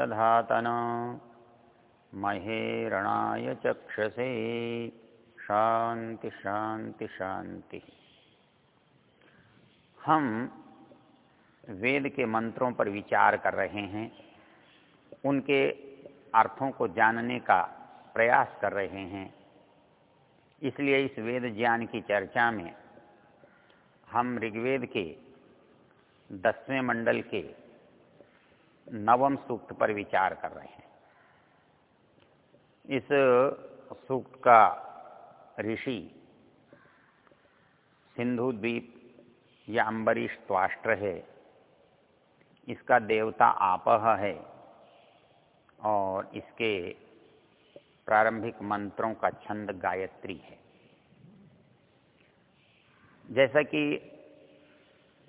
दधातन। महेरणाय चक्षसे। शांति शांति शांति। हम वेद के मंत्रों पर विचार कर रहे हैं। उनके अर्थों को जानने का प्रयास कर रहे हैं। इसलिए इस वेद ज्ञान की चर्चा में हम ऋग्वेद के दसवें मंडल के नवम सूक्त पर विचार कर रहे हैं। इस सूक्त का ऋषि सिंधु द्वीप या अम्बरीश त्वाष्ट्र है। इसका देवता आपह है और इसके प्रारंभिक मंत्रों का छंद गायत्री है। जैसा कि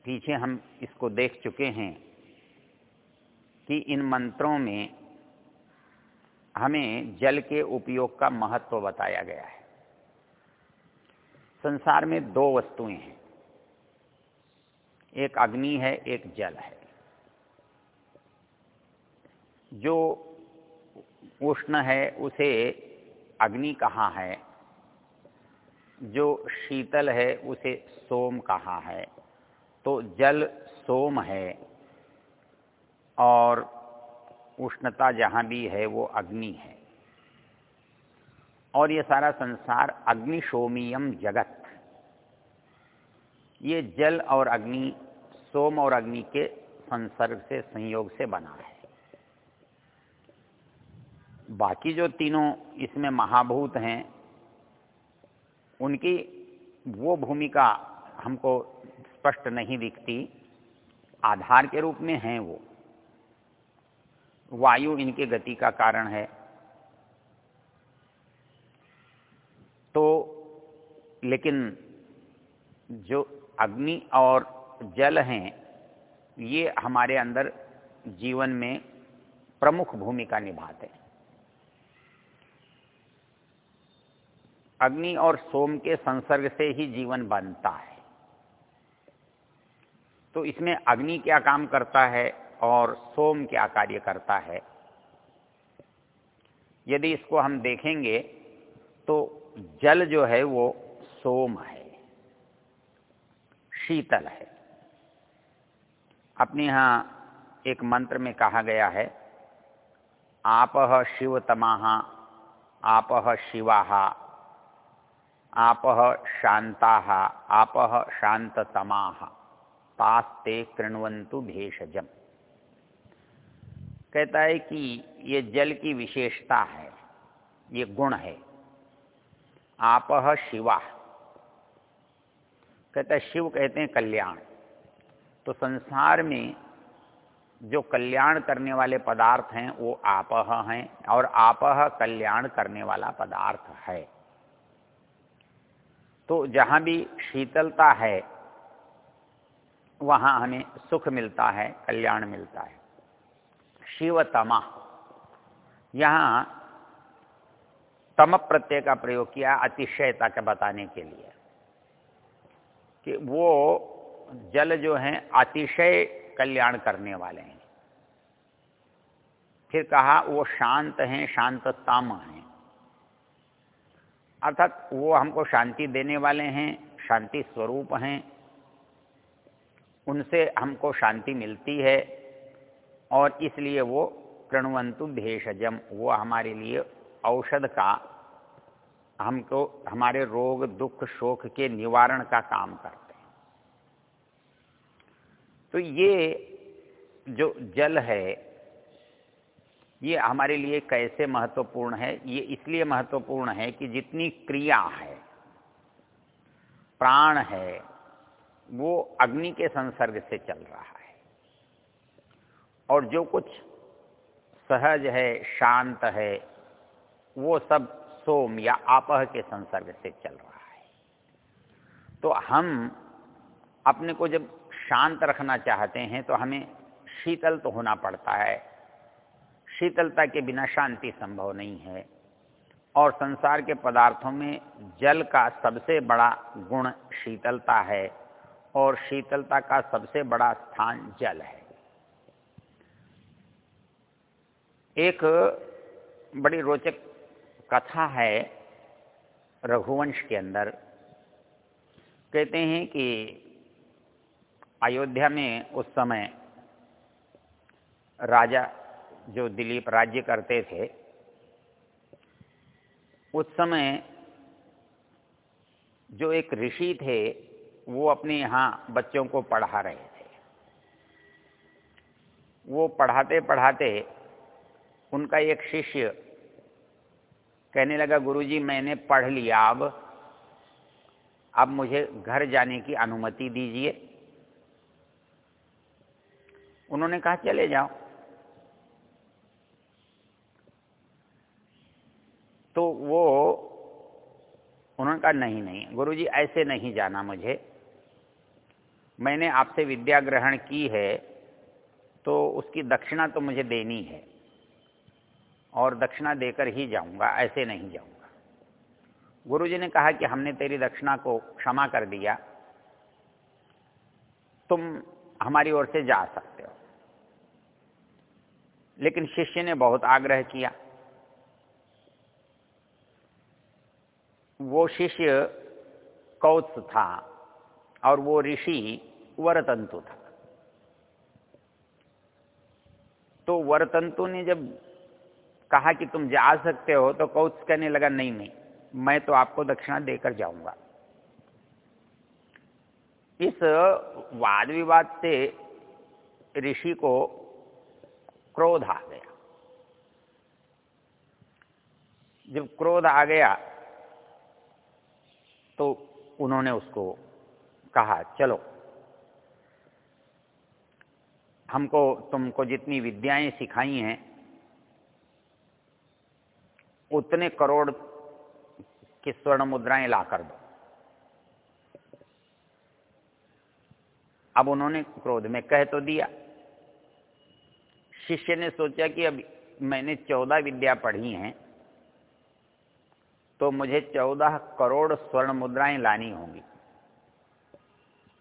पीछे हम इसको देख चुके हैं कि इन मंत्रों में हमें जल के उपयोग का महत्व बताया गया है। संसार में दो वस्तुएँ हैं। एक अग्नि है, एक जल है। जो उष्ण है, उसे अग्नि कहा है। जो शीतल है, उसे सोम कहा है। तो जल सोम है। उष्णता जहाँ भी है, वो अग्नि है। और ये सारा संसार अग्निशोमियम जगत। ये जल और अग्नि, सोम और अग्नि के संसर्ग से, संयोग से बना है। बाकी जो तीनों इसमें महाभूत हैं, उनकी वो भूमिका हमको स्पष्ट नहीं दिखती। आधार के रूप में हैं वो। वायु इनके गति का कारण है। तो लेकिन जो अग्नि और जल हैं, ये हमारे अंदर जीवन में प्रमुख भूमिका निभाते हैं। अग्नि और सोम के संसर्ग से ही जीवन बनता है। तो इसमें अग्नि क्या काम करता है? और सोम क्या कार्य करता है? यदि इसको हम देखेंगे तो जल जो है वो सोम है, शीतल है। अपने यहाँ एक मंत्र में कहा गया है आपह शिवतमाह आप शिवाहा आप शांता आपह शांततमा तास्ते कृणवंतु भेषजम। कहता है कि ये जल की विशेषता है, ये गुण है। आपह शिवा। कहता है, शिव कहते हैं कल्याण। तो संसार में जो कल्याण करने वाले पदार्थ हैं, वो आपह हैं और आपह कल्याण करने वाला पदार्थ है। तो जहाँ भी शीतलता है, वहाँ हमें सुख मिलता है, कल्याण मिलता है। शिवतमा। यहाँ तम प्रत्यय का प्रयोग किया अतिशयता के बताने के लिए कि वो जल जो हैं अतिशय कल्याण करने वाले हैं। फिर कहा वो शांत हैं, शांतताम हैं। अर्थात वो हमको शांति देने वाले हैं, शांति स्वरूप हैं। उनसे हमको शांति मिलती है। और इसलिए वो प्रणवंतु भेषजम, वो हमारे लिए औषध का, हमको, हमारे रोग, दुख, शोक के निवारण का काम करते हैं। तो ये जो जल है, ये हमारे लिए कैसे महत्वपूर्ण है? ये इसलिए महत्वपूर्ण है कि जितनी क्रिया है, प्राण है, वो अग्नि के संसर्ग से चल रहा है। और जो कुछ सहज है, शांत है, वो सब सोम या आपह के संसर्ग से चल रहा है। तो हम अपने को जब शांत रखना चाहते हैं तो हमें शीतल तो होना पड़ता है। शीतलता के बिना शांति संभव नहीं है। और संसार के पदार्थों में जल का सबसे बड़ा गुण शीतलता है, और शीतलता का सबसे बड़ा स्थान जल है। एक बड़ी रोचक कथा है रघुवंश के अंदर। कहते हैं कि अयोध्या में उस समय राजा जो दिलीप राज्य करते थे, उस समय जो एक ऋषि थे, वो अपने यहाँ बच्चों को पढ़ा रहे थे। वो पढ़ाते पढ़ाते उनका एक शिष्य कहने लगा, गुरुजी, मैंने पढ़ लिया, अब अब मुझे घर जाने की अनुमति दीजिए। उन्होंने कहा, चले जाओ। तो वो, उन्होंने कहा, नहीं नहीं, गुरुजी, ऐसे नहीं जाना मुझे। मैंने आपसे विद्या ग्रहण की है तो उसकी दक्षिणा तो मुझे देनी है। और दक्षिणा देकर ही जाऊँगा, ऐसे नहीं जाऊँगा। गुरुजी ने कहा कि हमने तेरी दक्षिणा को क्षमा कर दिया, तुम हमारी ओर से जा सकते हो। लेकिन शिष्य ने बहुत आग्रह किया। वो शिष्य कौत्स था और वो ऋषि वरतंतु था। तो वरतंतु ने जब कहा कि तुम जा सकते हो तो कौत्स कहने लगा, नहीं नहीं, मैं तो आपको दक्षिणा देकर जाऊँगा. इस वाद विवाद से ऋषि को क्रोध आ गया। जब क्रोध आ गया तो उन्होंने उसको कहा, चलो, हमको, तुमको जितनी विद्याएँ सिखाई हैं उतने करोड़ की स्वर्ण मुद्राएँ ला कर दो। अब उन्होंने क्रोध में कह तो दिया। शिष्य ने सोचा कि अब मैंने चौदह विद्या पढ़ी हैं तो मुझे चौदह करोड़ स्वर्ण मुद्राएँ लानी होंगी।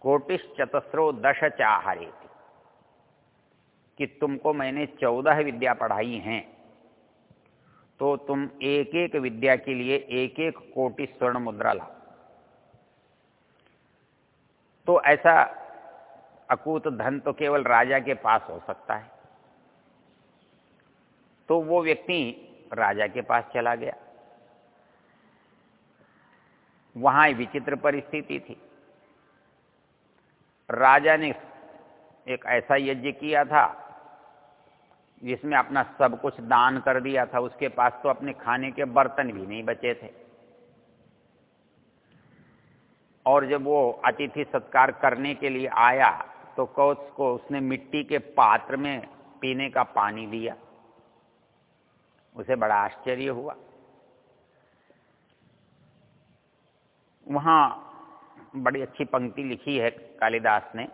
कोटिश चतस्रो दश चाहरे कि तुमको मैंने चौदह विद्या पढ़ाई हैं। तो तुम एक एक विद्या के लिए एक एक कोटि स्वर्ण मुद्रा लाओ। तो ऐसा अकूत धन तो केवल राजा के पास हो सकता है। तो वो व्यक्ति राजा के पास चला गया। वहाँ विचित्र परिस्थिति थी। राजा ने एक ऐसा यज्ञ किया था जिसमें अपना सब कुछ दान कर दिया था, उसके पास तो अपने खाने के बर्तन भी नहीं बचे थे। और जब वो अतिथि सत्कार करने के लिए आया तो कौत्स को उसने मिट्टी के पात्र में पीने का पानी दिया। उसे बड़ा आश्चर्य हुआ। वहाँ बड़ी अच्छी पंक्ति लिखी है कालिदास ने,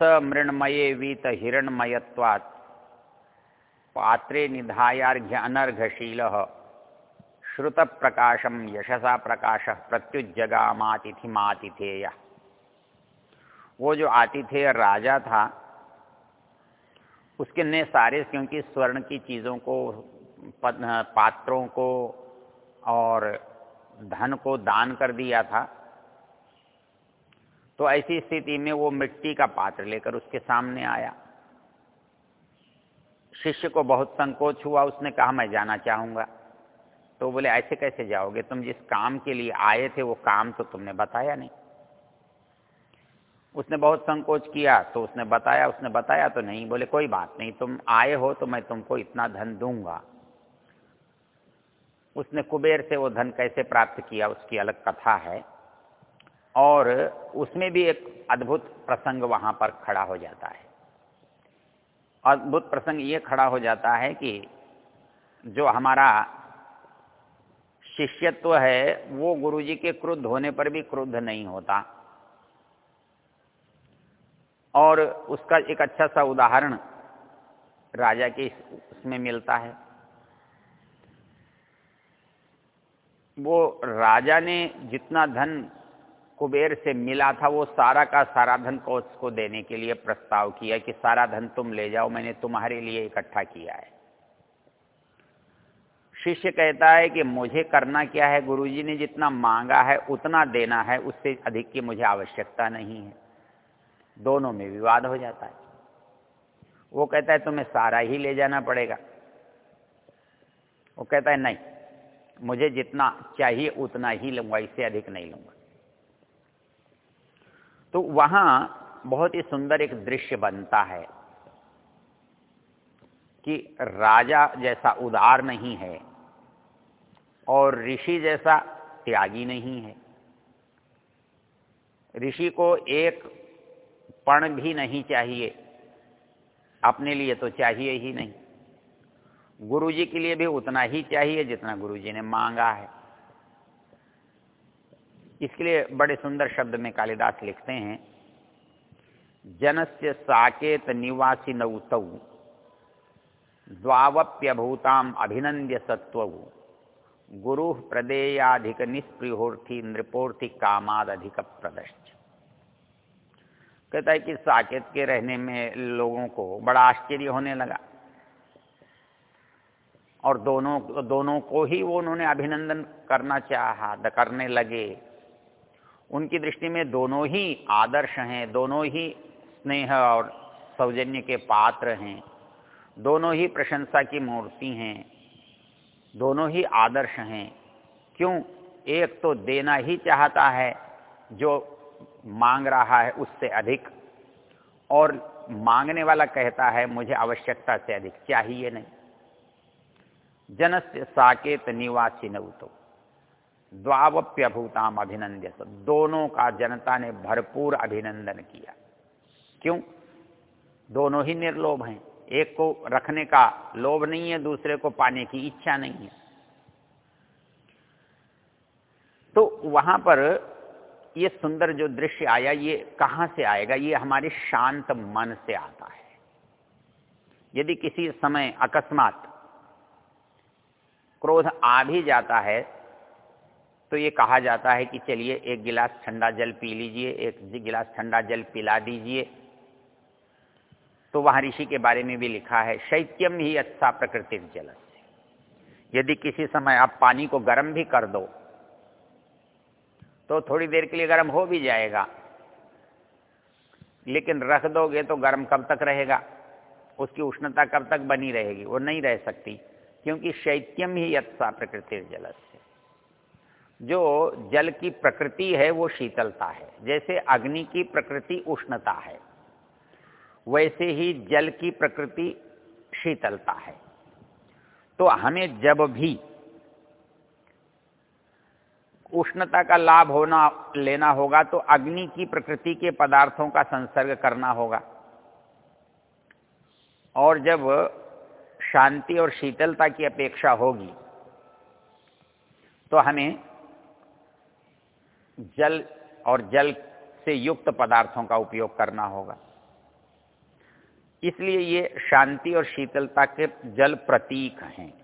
स मृणमये वीत हिरणमयत्वात् पात्रे निधायार्घ्य श्रुत प्रकाशम यशसा प्रकाश प्रत्युजगामातिथिमातिथेय वो जो आतिथेय राजा था, उसके ने सारे क्योंकि स्वर्ण की चीज़ों को पात्रों को और धन को दान कर दिया था तो ऐसी स्थिति में वो मिट्टी का पात्र लेकर उसके सामने आया। शिष्य को बहुत संकोच हुआ, उसने कहा, मैं जाना चाहूँगा। तो बोले, ऐसे कैसे जाओगे? तुम जिस काम के लिए आए थे, वो काम तो तुमने बताया नहीं। उसने बहुत संकोच किया तो उसने बताया उसने बताया तो नहीं, बोले, कोई बात नहीं, तुम आए हो तो मैं तुमको इतना धन दूँगा। उसने कुबेर से वो धन कैसे प्राप्त किया, उसकी अलग कथा है। और उसमें भी एक अद्भुत प्रसंग वहाँ पर खड़ा हो जाता है। अद्भुत प्रसंग ये खड़ा हो जाता है कि जो हमारा शिष्यत्व है, वो गुरुजी के क्रुद्ध होने पर भी क्रुद्ध नहीं होता। और उसका एक अच्छा सा उदाहरण राजा के उसमें मिलता है। वो राजा ने जितना धन कुबेर से मिला था, वो सारा का सारा धन को उसको देने के लिए प्रस्ताव किया कि सारा धन तुम ले जाओ, मैंने तुम्हारे लिए इकट्ठा किया है। शिष्य कहता है कि मुझे करना क्या है? गुरुजी ने जितना मांगा है, उतना देना है, उससे अधिक की मुझे आवश्यकता नहीं है। दोनों में विवाद हो जाता है। वो कहता है, तुम्हें सारा ही ले जाना पड़ेगा। वो कहता है, नहीं, मुझे जितना चाहिए, उतना ही लूँगा, इससे अधिक नहीं लूँगा। तो वहाँ बहुत ही सुंदर एक दृश्य बनता है कि राजा जैसा उदार नहीं है और ऋषि जैसा त्यागी नहीं है। ऋषि को एक पण भी नहीं चाहिए, अपने लिए तो चाहिए ही नहीं। गुरुजी के लिए भी उतना ही चाहिए जितना गुरुजी ने मांगा है। इसके लिए बड़े सुंदर शब्द में कालिदास लिखते हैं, जनस्य साकेत निवासी नौतौ द्वावप्यभूताम अभिनंद्य सत्व गुरु प्रदेयाधिक निष्प्रियोर्थी नृपोर्थी कामाद अधिक प्रदश्च कहता है कि साकेत के रहने में लोगों को बड़ा आश्चर्य होने लगा। और दोनों दोनों को ही वो उन्होंने अभिनंदन करना चाहा, करने लगे। उनकी दृष्टि में दोनों ही आदर्श हैं, दोनों ही स्नेह और सौजन्य के पात्र हैं, दोनों ही प्रशंसा की मूर्ति हैं, दोनों ही आदर्श हैं। क्यों? एक तो देना ही चाहता है, जो मांग रहा है उससे अधिक, और मांगने वाला कहता है, मुझे आवश्यकता से अधिक, चाहिए नहीं। जनस्य साकेत निवासी नवतो द्वावप्यभूताम अभिनंद्य दोनों का जनता ने भरपूर अभिनंदन किया। क्यों? दोनों ही निर्लोभ हैं। एक को रखने का लोभ नहीं है, दूसरे को पाने की इच्छा नहीं है। तो वहाँ पर ये सुंदर जो दृश्य आया, ये कहाँ से आएगा? ये हमारे शांत मन से आता है। यदि किसी समय अकस्मात क्रोध आ भी जाता है तो ये कहा जाता है कि चलिए एक गिलास ठंडा जल पी लीजिए, एक गिलास ठंडा जल पिला दीजिए। तो वहाँ ऋषि के बारे में भी लिखा है, शैत्यम ही अच्छा प्रकृति जल यदि किसी समय आप पानी को गर्म भी कर दो तो थोड़ी देर के लिए गर्म हो भी जाएगा। लेकिन रख दोगे तो गर्म कब तक रहेगा? उसकी उष्णता कब तक बनी रहेगी? वो नहीं रह सकती, क्योंकि शैत्यम ही अच्छा प्रकृति जल जो जल की प्रकृति है, वो शीतलता है। जैसे अग्नि की प्रकृति उष्णता है, वैसे ही जल की प्रकृति शीतलता है। तो हमें जब भी उष्णता का लाभ होना, लेना होगा तो अग्नि की प्रकृति के पदार्थों का संसर्ग करना होगा। और जब शांति और शीतलता की अपेक्षा होगी तो हमें जल और जल से युक्त पदार्थों का उपयोग करना होगा। इसलिए ये शांति और शीतलता के जल प्रतीक हैं।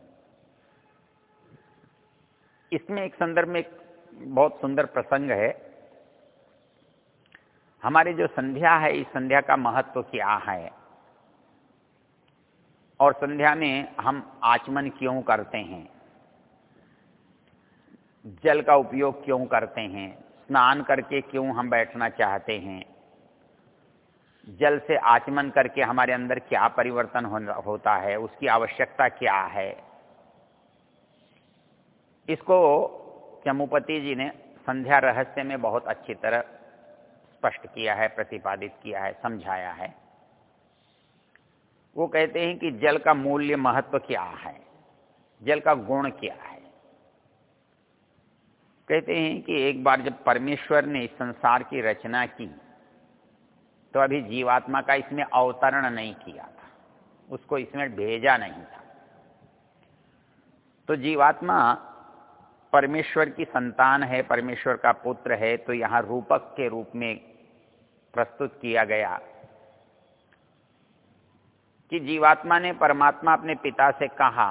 इसमें एक संदर्भ में एक बहुत सुंदर प्रसंग है। हमारी जो संध्या है, इस संध्या का महत्व क्या है? और संध्या में हम आचमन क्यों करते हैं? जल का उपयोग क्यों करते हैं? स्नान करके क्यों हम बैठना चाहते हैं? जल से आचमन करके हमारे अंदर क्या परिवर्तन होता है? उसकी आवश्यकता क्या है? इसको चमुपति जी ने संध्या रहस्य में बहुत अच्छी तरह स्पष्ट किया है, प्रतिपादित किया है, समझाया है। वो कहते हैं कि जल का मूल्य महत्व क्या है? जल का गुण क्या है कहते हैं कि एक बार जब परमेश्वर ने इस संसार की रचना की तो अभी जीवात्मा का इसमें अवतरण नहीं किया था। उसको इसमें भेजा नहीं था। तो जीवात्मा परमेश्वर की संतान है, परमेश्वर का पुत्र है तो यहाँ रूपक के रूप में प्रस्तुत किया गया कि जीवात्मा ने परमात्मा अपने पिता से कहा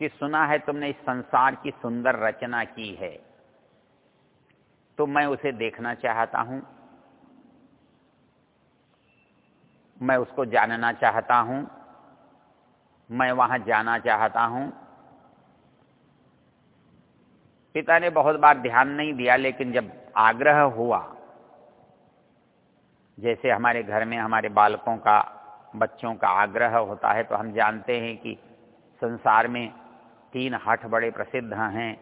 कि सुना है तुमने इस संसार की सुंदर रचना की है तो मैं उसे देखना चाहता हूँ, मैं उसको जानना चाहता हूँ, मैं वहाँ जाना चाहता हूँ। पिता ने बहुत बार ध्यान नहीं दिया, लेकिन जब आग्रह हुआ, जैसे हमारे घर में हमारे बालकों का, बच्चों का आग्रह होता है तो हम जानते हैं कि संसार में तीन हठ बड़े प्रसिद्ध हैं।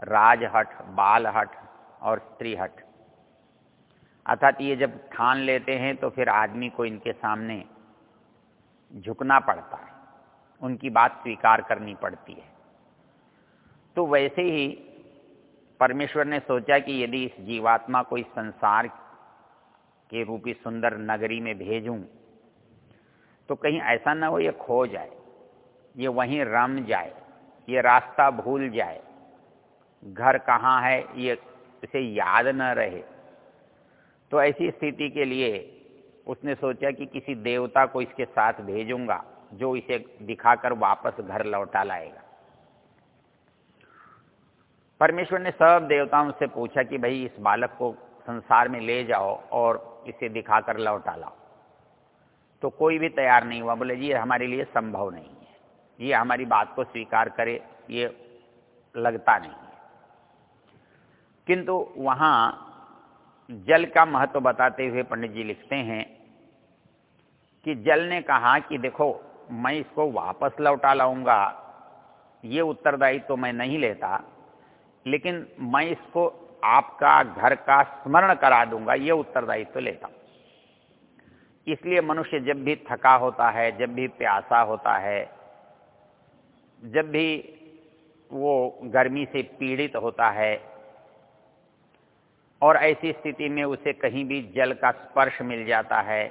राजहठ, बालहठ और स्त्रीहठ। अर्थात ये जब ठान लेते हैं तो फिर आदमी को इनके सामने झुकना पड़ता है। उनकी बात स्वीकार करनी पड़ती है। तो वैसे ही परमेश्वर ने सोचा कि यदि इस जीवात्मा को इस संसार के रूपी सुंदर नगरी में भेजूं तो कहीं ऐसा ना हो ये खो जाए। ये वहीं रम जाए, ये रास्ता भूल जाए। घर कहाँ है, ये इसे याद न रहे। तो ऐसी स्थिति के लिए उसने सोचा कि किसी देवता को इसके साथ भेजूँगा, जो इसे दिखाकर वापस घर लौटा लाएगा। परमेश्वर ने सब देवताओं से पूछा कि भाई, इस बालक को संसार में ले जाओ और इसे दिखाकर लौटा लाओ। तो कोई भी तैयार नहीं हुआ, बोले, जी हमारे लिए संभव नहीं। ये हमारी बात को स्वीकार करे, ये लगता नहीं है। किंतु वहाँ जल का महत्व बताते हुए पंडित जी लिखते हैं कि जल ने कहा कि देखो, मैं इसको वापस लौटा लाऊँगा, ये उत्तरदायित्व तो मैं नहीं लेता, लेकिन मैं इसको आपका घर का स्मरण करा दूँगा, ये उत्तरदायित्व तो लेता इसलिए मनुष्य जब भी थका होता है, जब भी प्यासा होता है जब भी वो गर्मी से पीड़ित होता है और ऐसी स्थिति में उसे कहीं भी जल का स्पर्श मिल जाता है,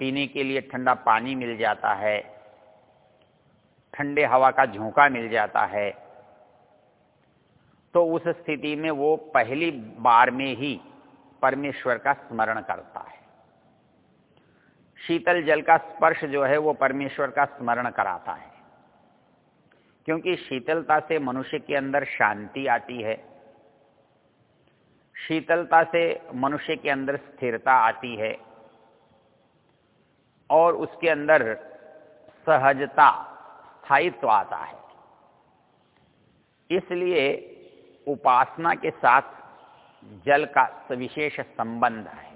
पीने के लिए ठंडा पानी मिल जाता है, ठंडे हवा का झोंका मिल जाता है तो उस स्थिति में वो पहली बार में ही परमेश्वर का स्मरण करता है। शीतल जल का स्पर्श जो है वो परमेश्वर का स्मरण कराता है। क्योंकि शीतलता से मनुष्य के अंदर शांति आती है। शीतलता से मनुष्य के अंदर स्थिरता आती है और उसके अंदर सहजता, स्थायित्व आता है। इसलिए उपासना के साथ जल का सविशेष संबंध है।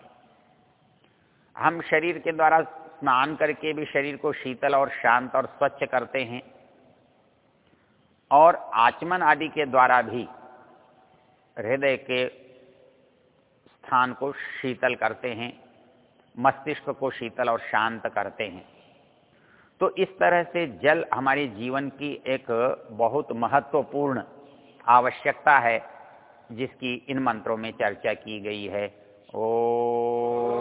हम शरीर के द्वारा स्नान करके भी शरीर को शीतल और शांत और स्वच्छ करते हैं। और आचमन आदि के द्वारा भी हृदय के स्थान को शीतल करते हैं, मस्तिष्क को शीतल और शांत करते हैं। तो इस तरह से जल हमारे जीवन की एक बहुत महत्वपूर्ण आवश्यकता है, जिसकी इन मंत्रों में चर्चा की गई है। ओ